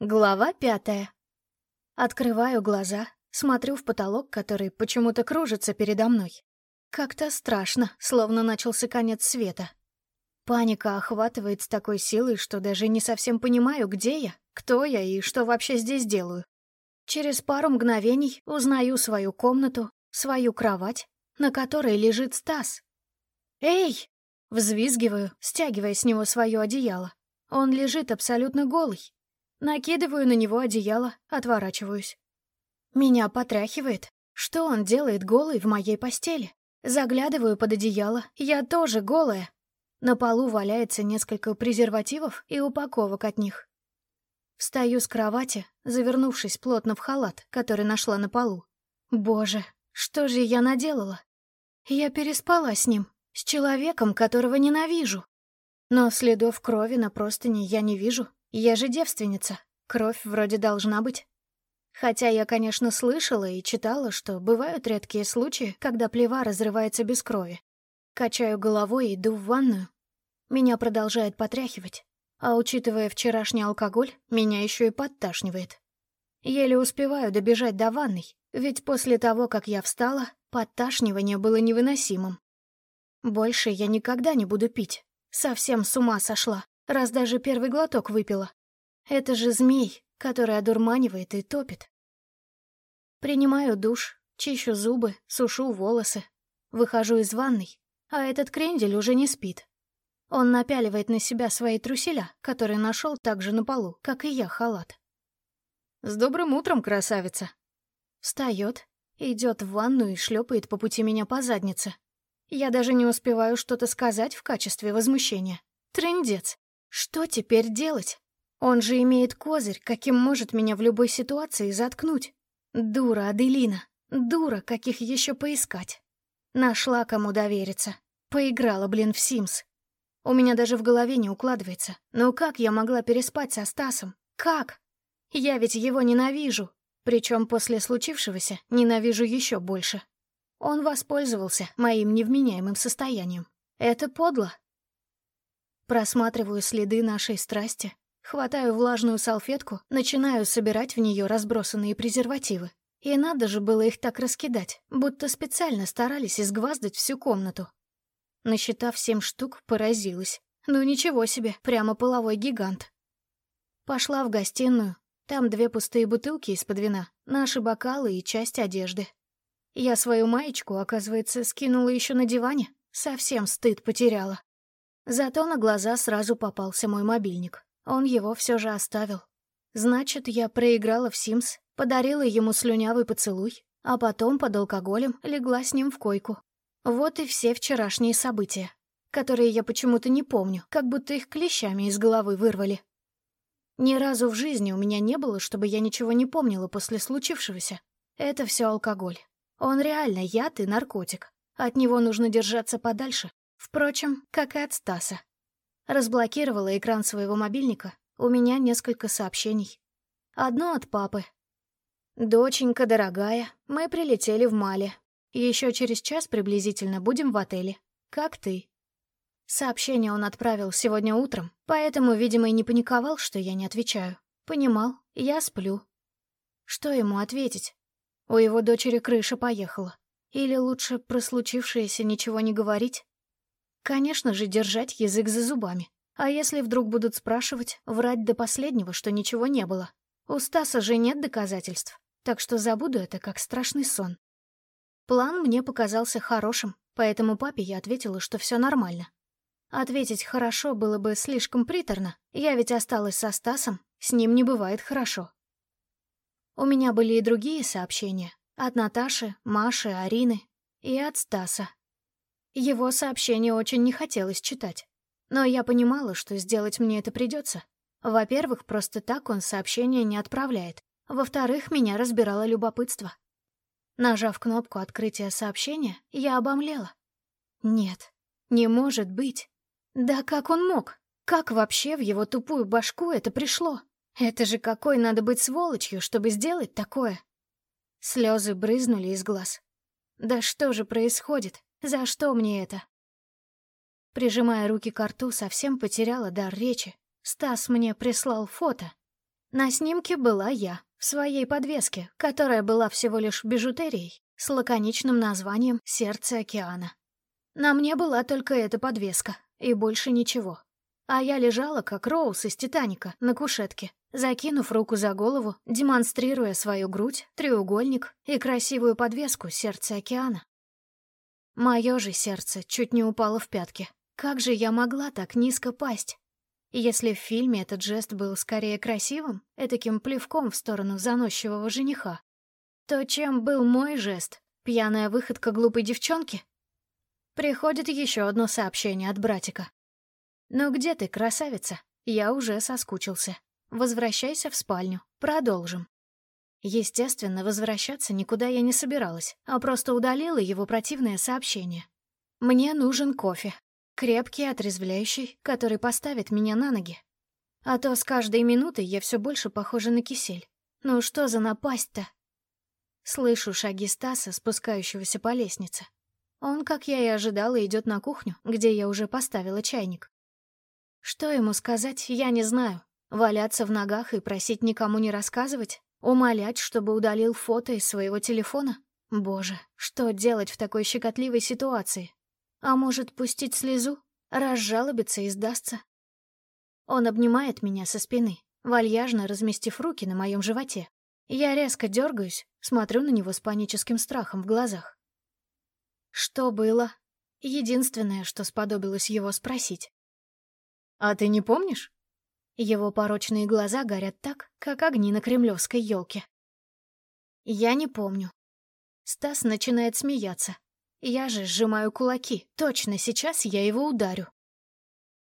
Глава пятая. Открываю глаза, смотрю в потолок, который почему-то кружится передо мной. Как-то страшно, словно начался конец света. Паника охватывает с такой силой, что даже не совсем понимаю, где я, кто я и что вообще здесь делаю. Через пару мгновений узнаю свою комнату, свою кровать, на которой лежит Стас. «Эй!» — взвизгиваю, стягивая с него свое одеяло. Он лежит абсолютно голый, Накидываю на него одеяло, отворачиваюсь. Меня потряхивает. Что он делает голый в моей постели? Заглядываю под одеяло, я тоже голая. На полу валяется несколько презервативов и упаковок от них. Встаю с кровати, завернувшись плотно в халат, который нашла на полу. Боже, что же я наделала? Я переспала с ним, с человеком, которого ненавижу. Но следов крови на простыне я не вижу, я же девственница, кровь вроде должна быть. Хотя я, конечно, слышала и читала, что бывают редкие случаи, когда плева разрывается без крови. Качаю головой и иду в ванную. Меня продолжает потряхивать. А учитывая вчерашний алкоголь, меня еще и подташнивает. Еле успеваю добежать до ванной, ведь после того, как я встала, подташнивание было невыносимым. Больше я никогда не буду пить. Совсем с ума сошла раз даже первый глоток выпила. Это же змей, который одурманивает и топит. Принимаю душ, чищу зубы, сушу волосы. Выхожу из ванной, а этот крендель уже не спит. Он напяливает на себя свои труселя, которые нашел также на полу, как и я халат. «С добрым утром, красавица!» Встает, идет в ванну и шлепает по пути меня по заднице. Я даже не успеваю что-то сказать в качестве возмущения. Трындец. Что теперь делать? Он же имеет козырь, каким может меня в любой ситуации заткнуть. Дура, Аделина. Дура, каких еще поискать. Нашла кому довериться. Поиграла, блин, в Симс. У меня даже в голове не укладывается. Но как я могла переспать со Стасом? Как? Я ведь его ненавижу. Причем после случившегося ненавижу еще больше. Он воспользовался моим невменяемым состоянием. Это подло. Просматриваю следы нашей страсти, хватаю влажную салфетку, начинаю собирать в нее разбросанные презервативы. И надо же было их так раскидать, будто специально старались изгваздать всю комнату. Насчитав семь штук, поразилась. Ну ничего себе, прямо половой гигант. Пошла в гостиную. Там две пустые бутылки из-под вина, наши бокалы и часть одежды. Я свою маечку, оказывается, скинула еще на диване. Совсем стыд потеряла. Зато на глаза сразу попался мой мобильник. Он его все же оставил. Значит, я проиграла в Симс, подарила ему слюнявый поцелуй, а потом под алкоголем легла с ним в койку. Вот и все вчерашние события, которые я почему-то не помню, как будто их клещами из головы вырвали. Ни разу в жизни у меня не было, чтобы я ничего не помнила после случившегося. Это все алкоголь. Он реально яд и наркотик. От него нужно держаться подальше. Впрочем, как и от Стаса. Разблокировала экран своего мобильника. У меня несколько сообщений. Одно от папы. «Доченька дорогая, мы прилетели в Мали. Еще через час приблизительно будем в отеле. Как ты?» Сообщение он отправил сегодня утром, поэтому, видимо, и не паниковал, что я не отвечаю. Понимал, я сплю. Что ему ответить? У его дочери крыша поехала. Или лучше про случившееся ничего не говорить? Конечно же, держать язык за зубами. А если вдруг будут спрашивать, врать до последнего, что ничего не было? У Стаса же нет доказательств, так что забуду это как страшный сон. План мне показался хорошим, поэтому папе я ответила, что все нормально. Ответить «хорошо» было бы слишком приторно, я ведь осталась со Стасом, с ним не бывает хорошо. У меня были и другие сообщения. От Наташи, Маши, Арины и от Стаса. Его сообщение очень не хотелось читать. Но я понимала, что сделать мне это придется. Во-первых, просто так он сообщение не отправляет. Во-вторых, меня разбирало любопытство. Нажав кнопку открытия сообщения, я обомлела. Нет, не может быть. Да как он мог? Как вообще в его тупую башку это пришло? Это же какой надо быть сволочью, чтобы сделать такое? Слезы брызнули из глаз. Да что же происходит? За что мне это? Прижимая руки к рту, совсем потеряла дар речи. Стас мне прислал фото. На снимке была я, в своей подвеске, которая была всего лишь бижутерией, с лаконичным названием «Сердце океана». На мне была только эта подвеска, и больше ничего. А я лежала, как Роуз из «Титаника», на кушетке, закинув руку за голову, демонстрируя свою грудь, треугольник и красивую подвеску «Сердце океана». Мое же сердце чуть не упало в пятки. Как же я могла так низко пасть? Если в фильме этот жест был скорее красивым, этаким плевком в сторону заносчивого жениха, то чем был мой жест? Пьяная выходка глупой девчонки? Приходит еще одно сообщение от братика. «Ну где ты, красавица? Я уже соскучился. Возвращайся в спальню. Продолжим». Естественно, возвращаться никуда я не собиралась, а просто удалила его противное сообщение. «Мне нужен кофе. Крепкий, отрезвляющий, который поставит меня на ноги. А то с каждой минутой я все больше похожа на кисель. Ну что за напасть-то?» Слышу шаги Стаса, спускающегося по лестнице. Он, как я и ожидала, идет на кухню, где я уже поставила чайник. Что ему сказать, я не знаю. Валяться в ногах и просить никому не рассказывать? Умолять, чтобы удалил фото из своего телефона? Боже, что делать в такой щекотливой ситуации? А может, пустить слезу? Разжалобиться и сдастся? Он обнимает меня со спины, вальяжно разместив руки на моем животе. Я резко дергаюсь, смотрю на него с паническим страхом в глазах. Что было? Единственное, что сподобилось его спросить. «А ты не помнишь?» Его порочные глаза горят так, как огни на кремлевской елке. Я не помню. Стас начинает смеяться. Я же сжимаю кулаки. Точно сейчас я его ударю.